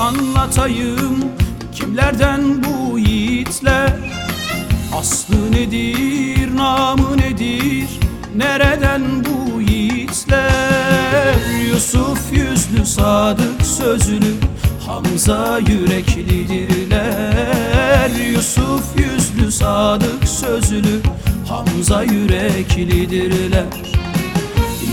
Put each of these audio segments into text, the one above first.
anlatayım Kimlerden bu yiğitler? Aslı nedir, namı nedir Nereden bu yiğitler? Yusuf yüzlü, sadık sözlü Hamza yüreklidirler. Yusuf yüzlü, sadık sözlü Hamza yüreklidirler.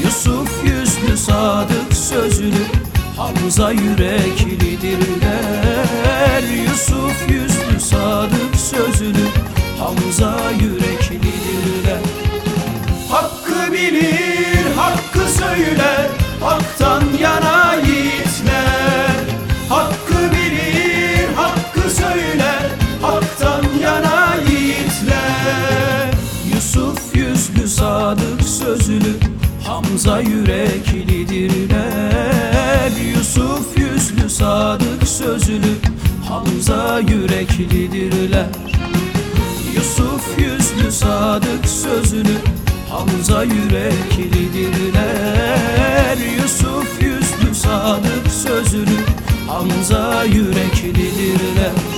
Yusuf yüzlü sadık sözlü Hamza yüreklidirler Yusuf yüzlü sadık sözlü Hamza yüreklidirler Hakkı bilir, hakkı söyler Hak'tan yana yiğitler. Hakkı bilir, hakkı söyler Hak'tan yana yiğitler. Yusuf yüzlü sadık sözlü Hamza yüreklidirler sadık sözlü Hamza yüreklidirler. Yusuf yüzlü sadık sözlü Hamza yüreklidirler. Yusuf yüzlü sadık sözlü Hamza yüreklidirler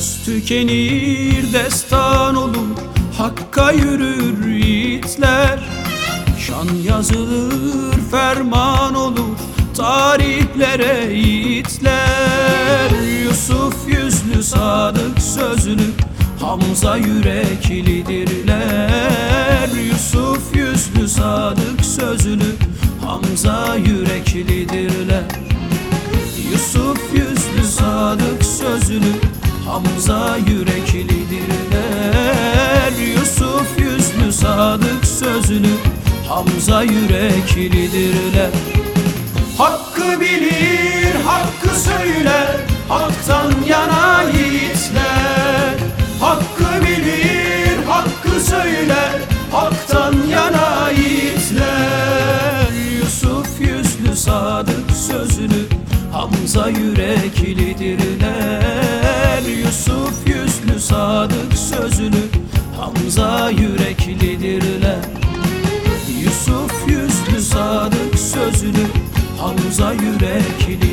Söz tükenir destan olur Hakka yürür yiğitler. Şan yazılır ferman olur Tarihlere yiğitler. Yusuf yüzlü sadık sözlü Hamza yüreklidirler Yusuf yüzlü sadık sözlü Hamza yüreklidirler Hamza yüreklidirler Yusuf yüzlü sadık sözlü Hamza yüreklidirler Hakkı bilir, hakkı söyler Hak'tan yana yiğitler. Hakkı bilir, hakkı söyler Hak'tan yana yiğitler. Yusuf yüzlü sadık sözlü Hamza yüreklidirler Yusuf yüzlü sadık sözlü Hamza yüreklidirler. Yusuf yüzlü sadık sözlü Hamza yüreklidirler